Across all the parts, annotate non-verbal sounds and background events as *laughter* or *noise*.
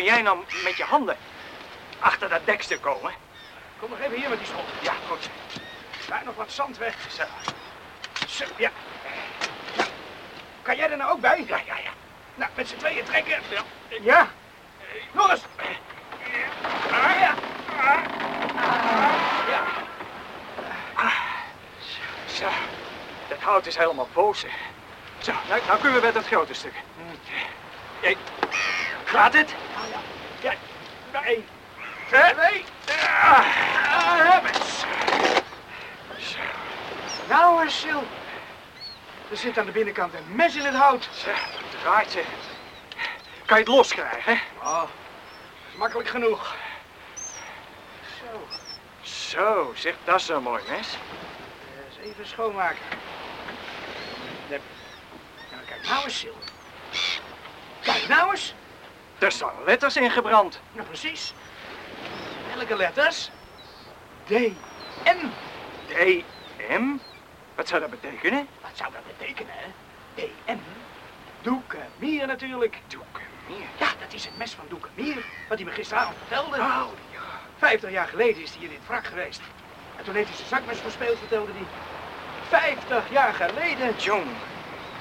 kun jij nou met je handen achter dat dekstuk komen? Kom nog even hier met die schop. Ja, goed. Daar nog wat zand weg. Zo. Zo, ja. Kan jij er nou ook bij? Ja, ja, ja. Nou, met z'n tweeën trekken. Ja. Ja. Nog eens. Ah, ja. Ja. Zo. Dat hout is helemaal boos. Zo, nou, nou kunnen we met het grote stuk. Hey, gaat het? Hè? Twee. Ah, zo. Nou, eens, Sil. Er zit aan de binnenkant een mes in het hout. Het draait ze. Kan je het loskrijgen, hè? Oh, is makkelijk genoeg. Zo, Zo, zeg, dat is een mooi mes. eens even schoonmaken. Nee. Nou, kijk nou eens, Sil. Kijk nou eens. Er staan letters ingebrand. Nou, precies. Welke letters? D, M. D-M? Wat zou dat betekenen? Wat zou dat betekenen, hè? D, M. Doekemier natuurlijk. Doekemier. Ja, dat is het mes van Doekemier, wat hij me gisteravond vertelde. Oh, ja. Vijftig jaar geleden is hij in dit wrak geweest. En toen heeft hij zijn zakmes verspeeld, vertelde hij. Vijftig jaar geleden. Jong,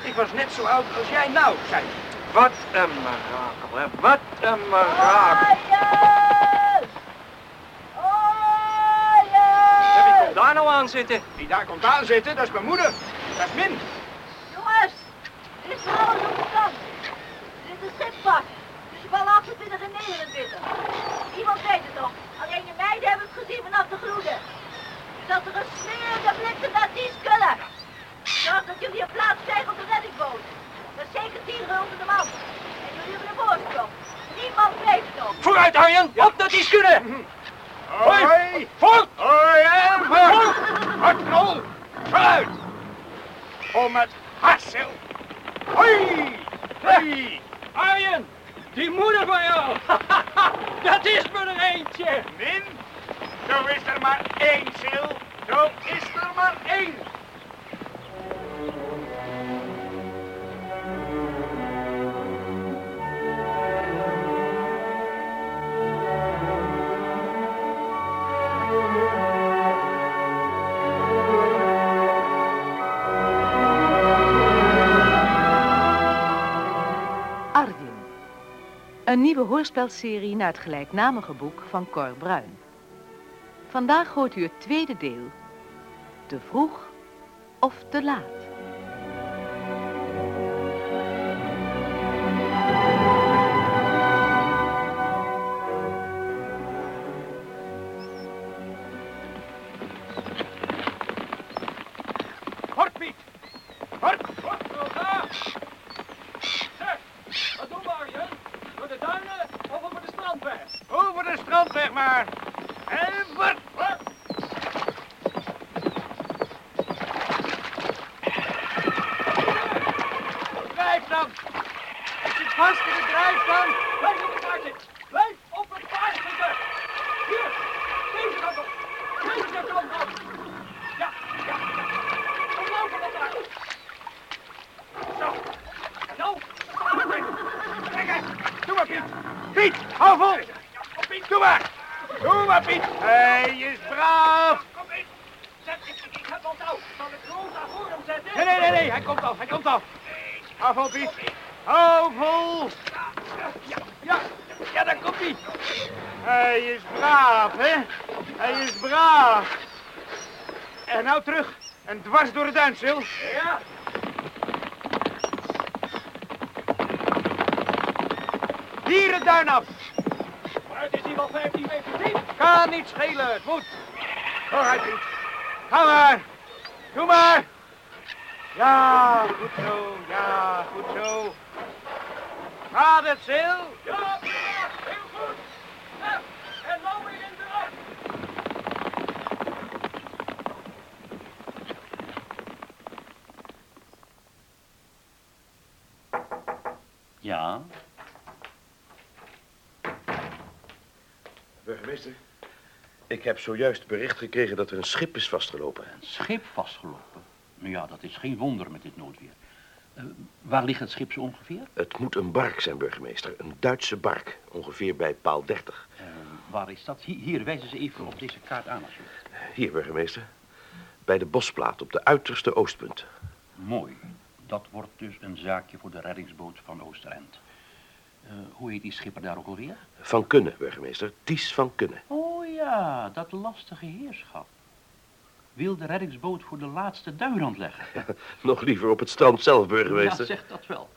Ik was net zo oud als jij nou, zei hij. Wat een mirakel, hè? Wat een mirakel. En wie komt daar nou aan zitten? Die daar komt aanzitten, dat is mijn moeder. Dat is Min. Jongens, dit is alles op de kant. Dit is een schipvak. Dus je wel 28 en 29. Iemand weet het nog. Alleen de meiden hebben het gezien vanaf de gloeden. Er zat er een smeerende bliksem naar die skullen. Zorg dat jullie een plaats krijgen op de reddingsboot. Zeker tien gulden de man. En jullie hebben de voorsprong. Niemand het nog. Vooruit, Arjen! Op dat die kunnen! Hoi! Voort! Hoi, en voort! Hartrol! Vooruit! Om het hassel! Hoi! Hoi! Arjen! Die moeder van jou! *laughs* dat is me er eentje! Min, zo is er maar één, Sil. Zo is er maar één. Een nieuwe hoorspelserie naar het gelijknamige boek van Cor Bruin. Vandaag hoort u het tweede deel. Te vroeg of te laat. Vol. Piet, doe maar. Doe maar, Piet. Hij is braaf. Kom in! Zet, ik, ik, heb al touw! Zal ik daar voor hem zetten? Nee, nee, nee, nee. Hij komt al. Hij komt al. Hou vol, Piet. Hou vol. Ja, ja. Ja, daar komt hij. Hij is braaf, hè? Hij is braaf. En nou terug. En dwars door de duin, Sil. Ja! Hier het duin af. Het is hier wel 15 meter diep! Kan niet schelen. Het moet. Vooruit, Piet. Ga maar. Doe maar. Ja, goed zo. Ja, goed zo. Gaat het, Sil? Ja, ja, heel goed! Ja, en nou weer in de rug! Ja, Burgemeester, ik heb zojuist bericht gekregen dat er een schip is vastgelopen. een schip vastgelopen. Nou ja, dat is geen wonder met dit noodweer. Eh, Waar ligt het schip zo ongeveer? Het moet een bark zijn, burgemeester. Een Duitse bark. Ongeveer bij paal 30. Eh, waar is dat? Hier, hier, wijzen ze even op deze kaart aan alsjeblieft. Hier, burgemeester. Bij de bosplaat op de uiterste oostpunt. Mooi. Dat wordt dus een zaakje voor de reddingsboot van Oosterend. Eh, hoe heet die schipper daar ook alweer? Van Kunne, burgemeester. Ties van Kunne. Oh ja, dat lastige heerschap. Wil de reddingsboot voor de laatste duinrand leggen? *laughs* Nog liever op het strand zelf, Ja, burgemeester. zeg dat wel.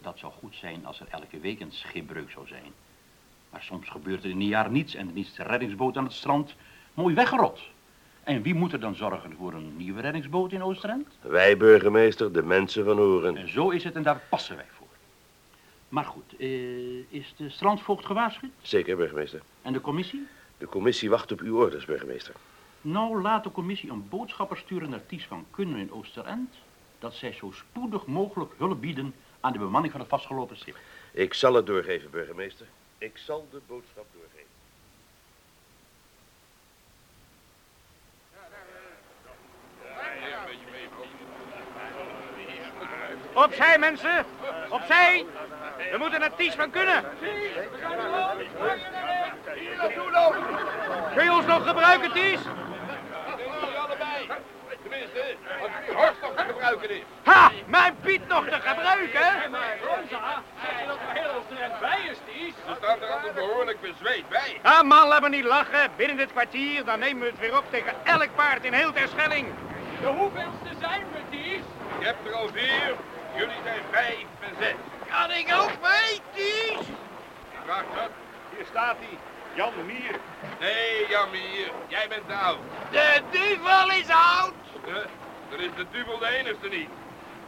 Dat zou goed zijn als er elke week een schipbreuk zou zijn. Maar soms gebeurt er in een jaar niets en dan is de reddingsboot aan het strand mooi weggerot. En wie moet er dan zorgen voor een nieuwe reddingsboot in Oosterend? Wij, burgemeester, de mensen van Horen. En zo is het en daar passen wij voor. Maar goed, eh, is de strandvoogd gewaarschuwd? Zeker, burgemeester. En de commissie? De commissie wacht op uw orders, burgemeester. Nou, laat de commissie een boodschapper sturen naar Ties van Kunnen in Oosterend... dat zij zo spoedig mogelijk hulp bieden aan de bemanning van het vastgelopen schip. Ik zal het doorgeven, burgemeester. Ik zal de boodschap doorgeven. Opzij, mensen. Opzij. We moeten naar Ties van kunnen. Kun je ons nog gebruiken, Ties? allebei. Tenminste, als die Horst nog te gebruiken is. Ha! Mijn Piet nog te gebruiken? Maar Rosa, zeg je dat er heel snel bij is, Ties? Ze staat er altijd behoorlijk bezweet bij. Ah, man, laat me niet lachen. Binnen dit kwartier, dan nemen we het weer op tegen elk paard in heel Terschelling. De hoeveelste zijn we, Ties? Je hebt er al vier. Jullie zijn vijf en zes. Kan ik ook mee, Ties? Vraag dat. Hier staat hij. Jan de Mier. Nee, Jammier, jij bent te oud. De duivel is oud. Huh? Dan is de duvel de enigste niet.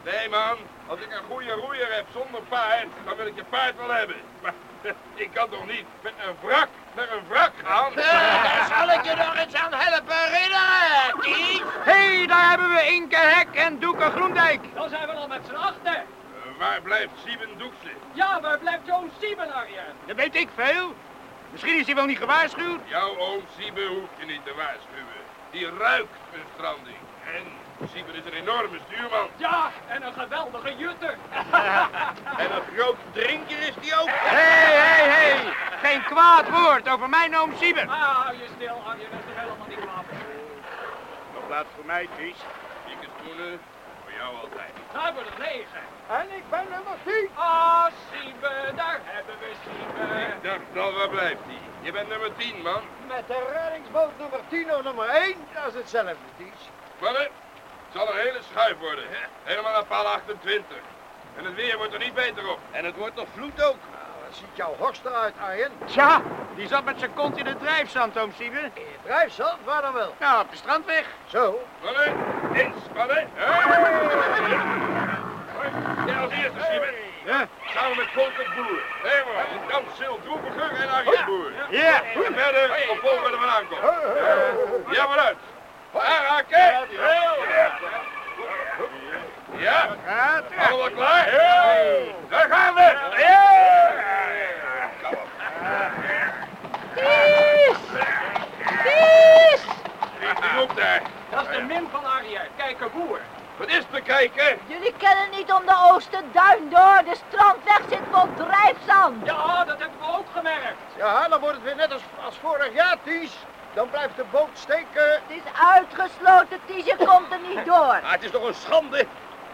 Nee, man, als ik een goede roeier heb zonder paard, dan wil ik je paard wel hebben. Maar *laughs* ik kan toch niet met een wrak naar een wrak gaan? Daar *laughs* zal ik je nog eens aan helpen herinneren, Ties. Hé, hey, daar hebben we Inke Hek en Doeke Groendijk. Dan zijn we al met z'n achter. Waar blijft Sieben Doekse? Ja, waar blijft Joon Sieben, Arjen? Dat weet ik veel. Misschien is hij wel niet gewaarschuwd. Jouw oom Sieben hoeft je niet te waarschuwen. Die ruikt een stranding. En Sieben is een enorme stuurman. Ja, en een geweldige jutter. *laughs* En een groot drinker is die ook. Hé, hé, hé. Geen kwaad woord over mijn oom Sieben. Ah, hou je stil, Arjen, dat is toch helemaal niet kwaad. Nog plaats voor mij, Ties. Dikke schoenen, jou altijd. Daar hebben we er negen. En ik ben nummer 10. Ah, Sieben, daar hebben we Sieben. Ik dacht al, waar blijft die? Je bent nummer 10, man. Met de reddingsboot nummer 10 of nummer 1, dat is hetzelfde, Ties. Mannen, het zal een hele schuif worden. Helemaal naar paal 28. En het weer wordt er niet beter op. En het wordt nog vloed ook. Wat ziet jouw horst eruit, Arjen? Tja, die zat met zijn kont in het drijfzand, oom Sieben. In het drijfzand? Waar dan wel? Nou, op de strandweg. Zo? Mannen, inspannen. Jij als eerste, Simon. Ja. Samen met Volker Boer. Helemaal. En dan Sil Droeviger en Arjen Boer. Ja. En verder op volgende van aankomst. Ja, vooruit. Aanraken. Ja, Ja, allemaal klaar? Daar gaan we. Ties! Ties! Richting op daar. Dat is de min van Arjen. Kijk, een boer. Wat is te kijken? Jullie kennen niet om de Oosterduin door. De strandweg zit vol drijfzand. Ja, dat hebben we ook gemerkt. Ja, dan wordt het weer net als, als vorig jaar, Ties. Dan blijft de boot steken. Het is uitgesloten, Ties. Je komt er niet door. Ah, het is toch een schande.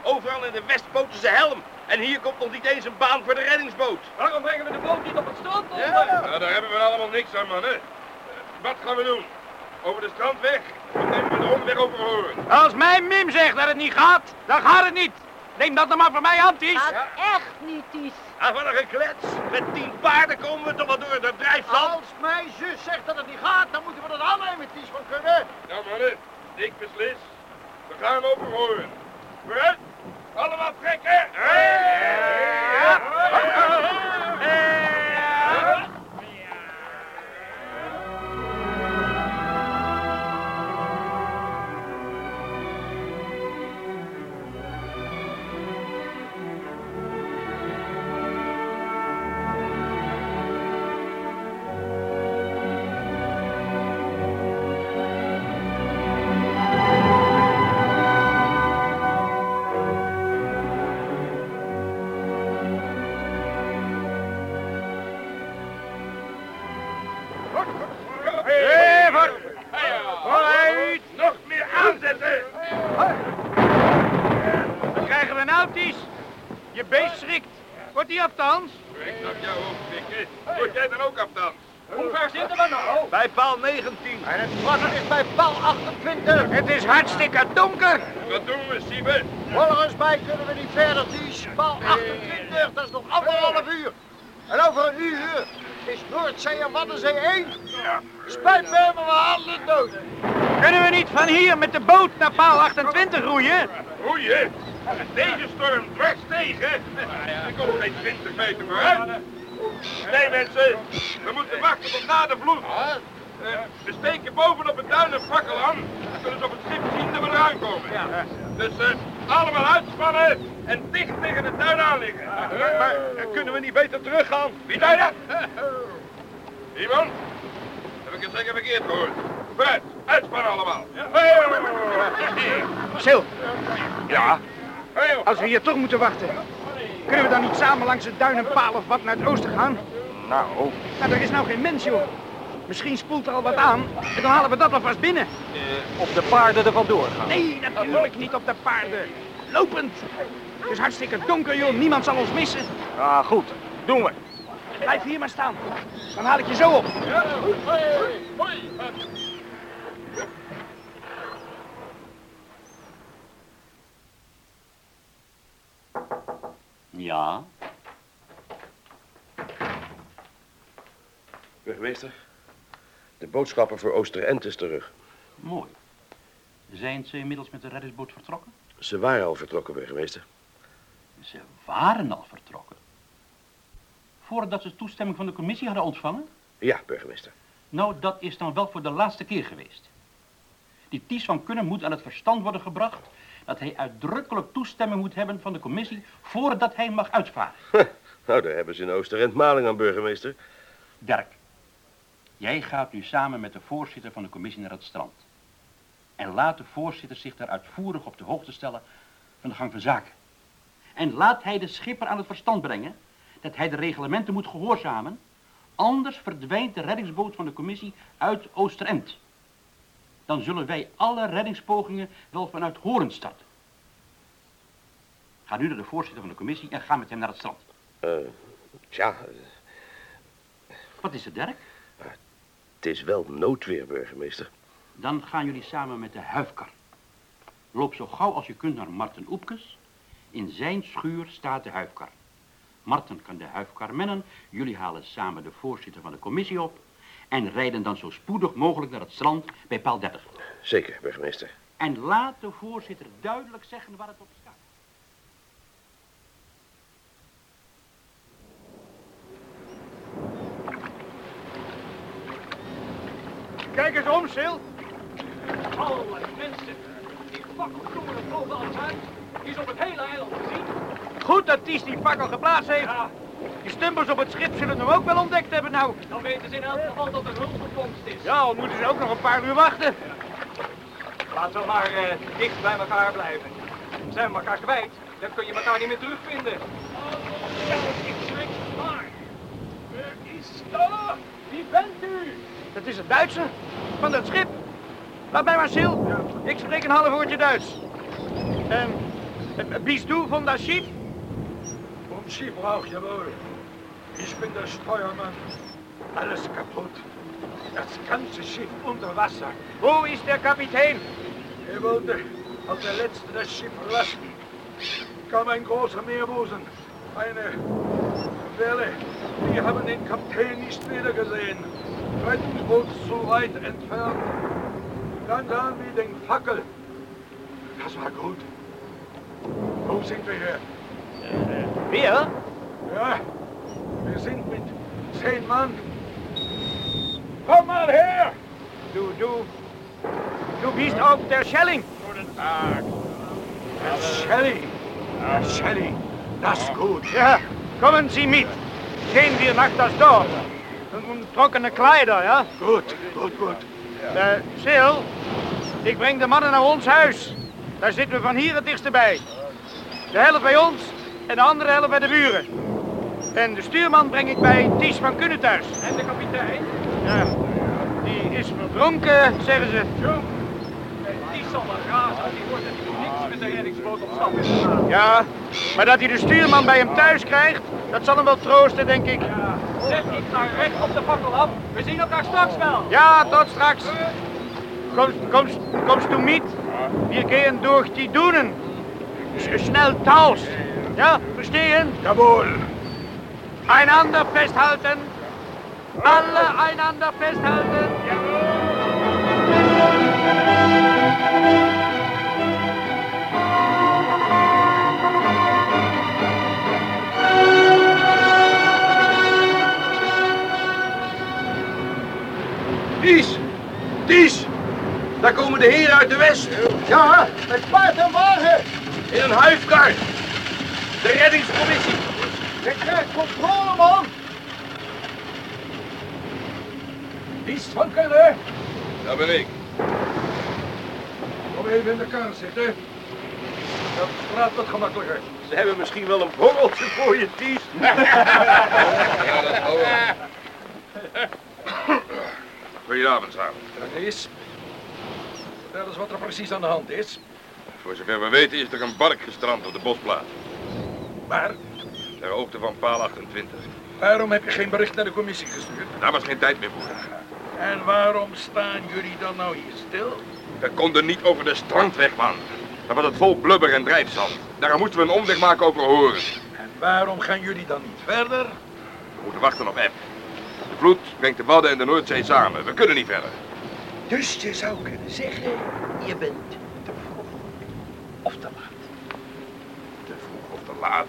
Overal in de Westboot is een helm. En hier komt nog niet eens een baan voor de reddingsboot. Waarom brengen we de boot niet op het strand onder? Nou, daar hebben we allemaal niks aan, mannen. Eh, Wat gaan we doen? Over de strandweg? Of nemen we de omweg over Hoorn? Als mijn Mim zegt dat het niet gaat, dan gaat het niet. Neem dat dan maar van mij aan, Ties. Gaat echt niet, Ties. Ah, wat een geklets. Met tien paarden komen we toch wel door het drijfzand. Als mijn zus zegt dat het niet gaat, dan moeten we dat aannemen, Ties van kunnen. Ja, mannen. Ik beslis. We gaan over Hoorn. Vooruit. Allemaal trekken. Ik snap jou ook, Dikke. Word jij dan ook afstand? Hoe ver zitten we nou? Bij paal 19. En het water is bij paal 28. Het is hartstikke donker. Wat doen we, Siebe? Volgens mij kunnen we niet verder, Ties. Paal 28, dat is nog anderhalf uur. En over een uur is Noordzee en Waddenzee één. Spijt me, maar we halen dood. Kunnen we niet van hier met de boot naar paal 28 roeien? Roeien? Deze storm dwars tegen. Ik kom geen 20 meter vooruit. Nee, mensen. We moeten wachten tot na de vloed. Eh, we steken bovenop het duin een fakkel aan. Dan kunnen ze op het schip zien dat we eraan komen. Dus eh, allemaal uitspannen en dicht tegen het duin aan liggen. Maar, eh, kunnen we niet beter teruggaan? Wie zei dat? Iemand? Heb ik het zeker verkeerd gehoord? Vooruit, uitspannen allemaal. Sil, Ja. Joh. als we hier toch moeten wachten, kunnen we dan niet samen langs het duin een paal of wat naar het oosten gaan? Nou, Nou, er is nou geen mens, joh. Misschien spoelt er al wat aan en dan halen we dat alvast binnen. Op de paarden er vandoor gaan. Nee, natuurlijk niet op de paarden. Lopend. Het is hartstikke donker, joh. Niemand zal ons missen. Ah, goed. Doen we. Blijf hier maar staan. Dan haal ik je zo op. Ja, Burgemeester, de boodschapper voor Oosterend is terug. mooi. Zijn ze inmiddels met de reddingsboot vertrokken? Ze waren al vertrokken, burgemeester. Ze waren al vertrokken. Voordat ze toestemming van de commissie hadden ontvangen? Ja, burgemeester. Nou, dat is dan wel voor de laatste keer geweest. Die Ties van Kunnen moet aan het verstand worden gebracht dat hij uitdrukkelijk toestemming moet hebben van de commissie voordat hij mag uitvaren. *laughs* Nou, daar hebben ze in Oosterend maling aan, burgemeester. Dirk, jij gaat nu samen met de voorzitter van de commissie naar het strand. En laat de voorzitter zich daar uitvoerig op de hoogte stellen van de gang van zaken. En laat hij de schipper aan het verstand brengen dat hij de reglementen moet gehoorzamen, anders verdwijnt de reddingsboot van de commissie uit Oosterend. Dan zullen wij alle reddingspogingen wel vanuit Horen starten. Ga nu naar de voorzitter van de commissie en ga met hem naar het strand. Eh, tja, Wat is het, Dirk? Het is wel noodweer, burgemeester. Dan gaan jullie samen met de huifkar. Loop zo gauw als je kunt naar Marten Oepkes. In zijn schuur staat de huifkar. Marten kan de huifkar mennen. Jullie halen samen de voorzitter van de commissie op. En rijden dan zo spoedig mogelijk naar het strand bij paal 30. Zeker, burgemeester. En laat de voorzitter duidelijk zeggen waar het op staat. Kijk eens om, Sil. Alle mensen. Die fakkel jongen er boven alles uit. Die is op het hele eiland te zien. Goed dat Ties die fakkel geplaatst heeft. Ja, Die stumpers op het schip zullen hem ook wel ontdekt hebben nou. dan weten ze in elk geval dat er hulp gefonst is. Ja, al moeten ze ook nog een paar uur wachten. Laten we maar eh, dicht bij elkaar blijven. Zijn we elkaar kwijt, dan kun je elkaar niet meer terugvinden. Ja, ik schrik maar. Er is daar. Wie bent u? Dat is het Duitse van dat schip. Laat mij maar, Sil. Ik spreek een half woordje Duits. Ehm, äh, bist du von das Schiff? Vom Schiff auch, jawohl. Ich bin der Steuermann. Alles kaputt. Das ganze Schiff unter Wasser. Wo ist der Kapitän? Er wollte als der Letzte das Schiff verlassen. Kam ein großer Meerbusen. Eine Welle. Wir haben den Kapitän nicht wiedergesehen. Rettungsboot zu weit entfernt. Dann sahen wir den Fackel. Das war gut. Wo sind wir hier? Wir? Ja, wir sind mit zehn Mann. Komm mal her! Du, du, du bist auf der Schelling. Herr Shelley. Herr Shelley, das ist gut. Ja, kommen Sie mit. Gehen wir nach das Dorf. Und, und trockene Kleider, ja? Gut, gut, gut. Uh, Sil, ik breng de mannen naar ons huis. Daar zitten we van hier het dichtst bij. De helft bij ons en de andere helft bij de buren. En de stuurman breng ik bij Ties van Kunnen thuis. En de kapitein? Ja, die is verdronken, zeggen ze. Die zal wel razen, die wordt er niet niks met de reddingsboot op stap gegaan. Ja, maar dat hij de stuurman bij hem thuis krijgt, dat zal hem wel troosten, denk ik. Ja, zet ik naar recht op de fakkel af. We zien elkaar straks wel. Ja, tot straks. Komst, komst, komst du mit? Wir gehen durch die Dunen. Schnell taus. Ja, verstehen? Jawohl. Einander festhalten. Alle einander festhalten. Ties! Ties! Daar komen de heren uit de west. Ja, met paard en wagen. In een huifkar. De reddingscommissie. Ik krijg controle, man. Iets van kunnen. Dat ben ik. Kom even in de kar zitten. Dat praat wat gemakkelijker. Ze hebben misschien wel een borreltje voor je, Ties. *laughs* ja, dat wel. *laughs* Goedenavond, samen. Dat is. Vertel eens wat er precies aan de hand is. Voor zover we weten is er een bark gestrand op de bosplaats. Maar Ter hoogte van paal 28. waarom heb je geen bericht naar de commissie gestuurd? Daar was geen tijd meer voor. En waarom staan jullie dan nou hier stil? We konden niet over de strandweg, man. Dat was het vol blubber en drijfzand. Daar moesten we een omweg maken over horen. En waarom gaan jullie dan niet verder? We moeten wachten op Eb. Vloed brengt de Wadden en de Noordzee samen. We kunnen niet verder. Dus je zou kunnen zeggen, je bent te vroeg of te laat. Te vroeg of te laat.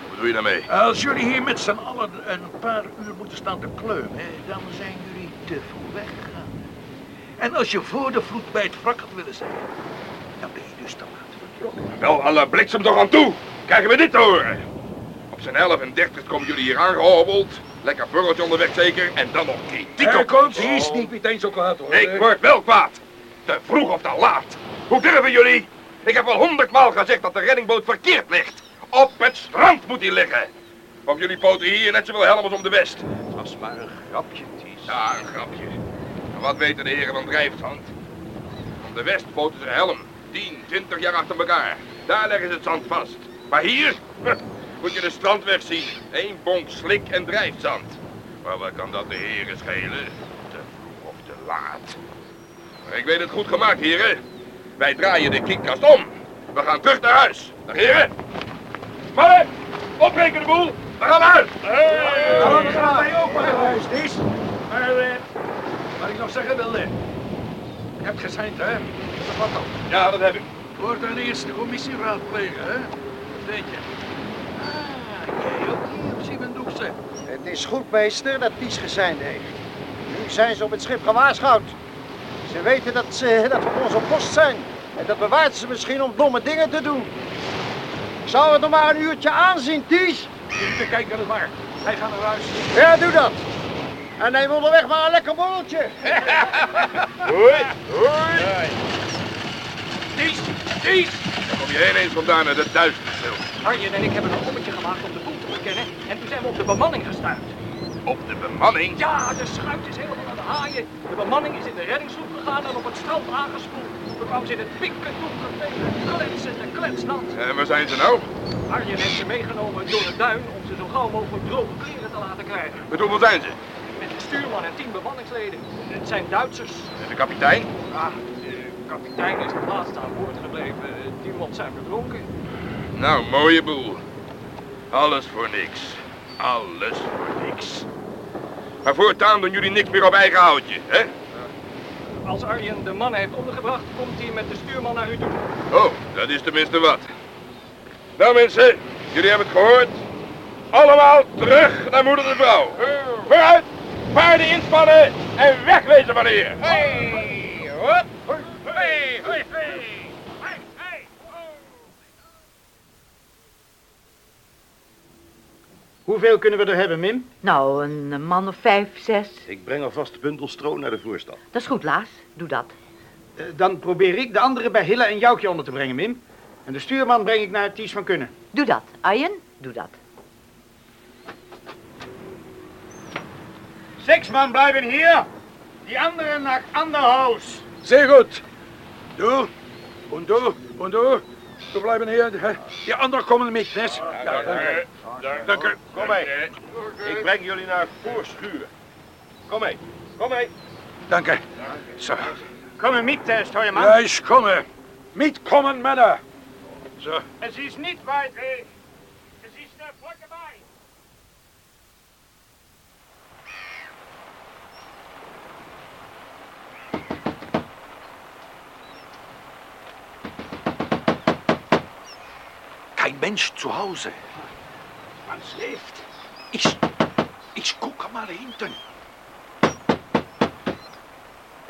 Wat bedoel je daarmee? Als jullie hier met z'n allen een paar uur moeten staan te kleumen, dan zijn jullie te vroeg weggegaan. En als je voor de vloed bij het wrak had willen zijn, dan ben je dus te laat vertrokken. Wel, alle bliksem toch aan toe. Krijgen we dit te horen? Op zijn 11 en 30 komen jullie hier aangehobbeld. Lekker burgertje onderweg zeker. En dan nog kritiek op komt ons. hier niet meteen zo kwaad hoor. Ik word wel kwaad. Te vroeg of te laat. Hoe durven jullie? Ik heb al honderdmaal gezegd dat de reddingboot verkeerd ligt. Op het strand moet hij liggen. Of jullie poten hier net zoveel helm als om de west. Dat is maar een grapje, Ties. Ja, een grapje. En wat weten de heren van drijfzand? Om de west poten ze helm. 10, 20 jaar achter elkaar. Daar leggen ze het zand vast. Maar hier moet je de strandweg zien. Eén bonk slik en drijfzand. Maar wat kan dat de heren schelen? Te vroeg of te laat. Maar ik weet het goed gemaakt, heren. Wij draaien de kiekkast om. We gaan terug naar huis. Dag, heren. Mannen, opbreken de boel. We gaan naar huis. Nou, dan gaan wij ook naar huis, Ties. Maar, wat ik nog zeggen wilde. Je hebt gezeind, hè? Dat wat dan. Ja, dat heb ik. Voor dan eerst de commissie raadplegen, hè? Dat weet je. Ah, jij ook hier op Siebendoekse. Het is goed, meester, dat Ties gezeind heeft. Nu zijn ze op het schip gewaarschuwd. Ze weten dat, ze, dat we op onze post zijn. En dat bewaart ze misschien om domme dingen te doen. Zou het nog maar een uurtje aanzien, Ties? Even kijken het maar. Wij gaan naar huis. Ja, doe dat. En neem onderweg maar een lekker borreltje. *laughs* Hoi, hoi. Ties, Ties. Kom je heen eens vandaan naar de duisternis. Arjen en ik hebben een ommetje gemaakt om de boel te bekennen. En toen zijn we op de bemanning gestuurd. Op de bemanning? Ja, de schuit is helemaal aan de haaien. De bemanning is in de reddingsgroep gegaan en op het strand aangespoeld. We kwamen ze in het pikken donker tegen, kletsend en kletsnat. En waar zijn ze nou? Arjen heeft ze meegenomen door het duin om ze zo gauw mogelijk droge kleren te laten krijgen. Met hoeveel zijn ze? Met de stuurman en tien bemanningsleden. Het zijn Duitsers. En de kapitein? Ah, de kapitein is het laatste aan boord gebleven. Die moet zijn verdronken. Nou, mooie boel. Alles voor niks. Alles voor niks. Maar voortaan doen jullie niks meer op eigen houtje, hè? Als Arjen de mannen heeft ondergebracht, komt hij met de stuurman naar u toe. Oh, dat is tenminste wat. Nou mensen, jullie hebben het gehoord. Allemaal terug naar moeder de vrouw. Vooruit, paarden inspannen en wegwezen van hier. Hey, hop. Hoi. Hoeveel kunnen we er hebben, Mim? Nou, een man of vijf, zes. Ik breng alvast bundel stro naar de voorstad. Dat is goed, Laas. Doe dat. Eh, dan probeer ik de anderen bij Hille en Joukje onder te brengen, Mim. En de stuurman breng ik naar Ties van Kunnen. Doe dat. Arjen, doe dat. Seks man blijven hier. Die anderen naar Anderhaus. Zeer goed. Doe. Und du, und du, du bleiben hier. hè? Die anderen komen mit, Nes. Ja, danke. Danke. Kom mee. Ik breng jullie naar voorschuur. Kom mee. Kom mee. Danke. Zo. Kom mit, uh, Steuermann. Ja, ich komme. Mitkommen, Männer. So. Es ist nicht weit weg. Es ist der Brücke bei. Kein Mensch zu Hause. Man schläft. Ich, ich gucke mal hinten.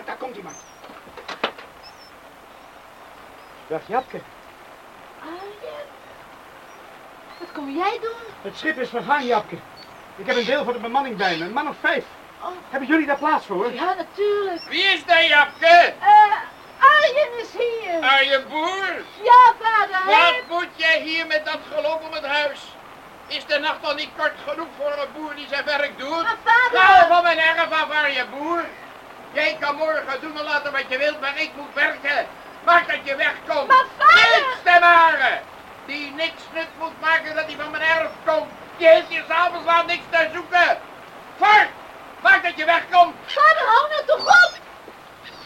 Da kommt jemand. Dag Japke. Arjen, wat kom jij doen? Het schip is vergaan, Japke. Ik heb een deel van de bemanning bij me, een man of vijf. Oh. Hebben jullie daar plaats voor? Ja, natuurlijk. Wie is dat, Japke? Eh, Arjen Boer? Ja, vader. Wat moet jij hier met dat geloof om het huis? Is de nacht al niet kort genoeg voor een boer die zijn werk doet? Maar vader. Ga van mijn erf af, Arjen Boer. Jij kan morgen doen en laten wat je wilt, maar ik moet werken. Maak dat je wegkomt. Maar vader. Niks te. Die niks nut moet maken dat hij van mijn erf komt. Die heeft hier s'avonds laat niks te zoeken. Voort! Maak dat je wegkomt. Vader, hou nou toch op.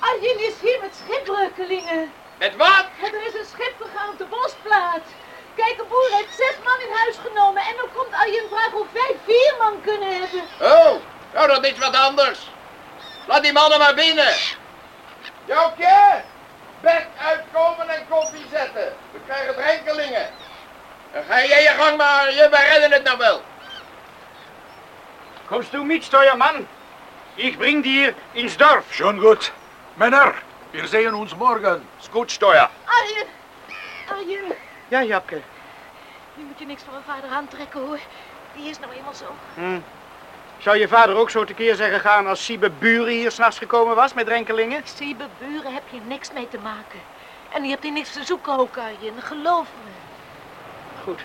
Arjen is hier met schipbreukelingen. Met wat? Er is een schip vergaan op de bosplaats. Kijk, een boer heeft zes man in huis genomen en dan komt Arjen vragen of wij vier man kunnen hebben. Oh, nou dat is wat anders. Laat die mannen maar binnen. Joukje, bed uitkomen en koffie zetten. We krijgen drenkelingen. Dan ga jij je gang maar, je, wij redden het nou wel. Kommst du mit, Steuermann? Ich bring dir ins Dorf. Schon gut. Männer, wir sehen uns morgen. Is goed, Steuer. Arjen, Arjen, Ja, Japke. nu moet je niks van mijn vader aantrekken hoor. Die is nou eenmaal zo. Hm. Zou je vader ook zo tekeer zeggen gaan als Siebe Buren hier s'nachts gekomen was met drenkelingen? Siebe, buren heb je niks mee te maken. En die hebt hier niks te zoeken ook, Arjen. Geloof me. Goed.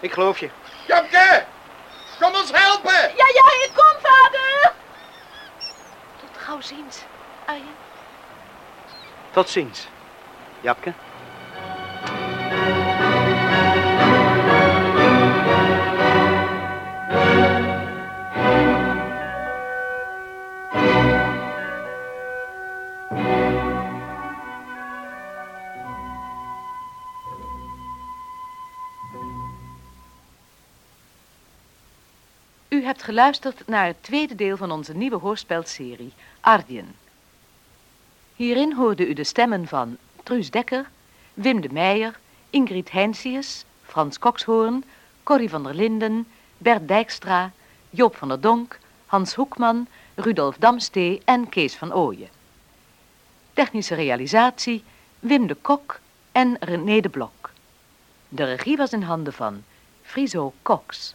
Ik geloof je. Joukje, kom ons helpen. Ja, ja, ik kom, vader. Tot gauw ziens, Arjen. Tot ziens. Japke. U hebt geluisterd naar het tweede deel van onze nieuwe hoorspelserie Ardien. Hierin hoorde u de stemmen van Truus Dekker, Wim de Meijer, Ingrid Heinsius, Frans Kokshoorn, Corrie van der Linden, Bert Dijkstra, Joop van der Donk, Hans Hoekman, Rudolf Damstee en Kees van Ooyen. Technische realisatie Wim de Kok en René de Blok. De regie was in handen van Friso Cox.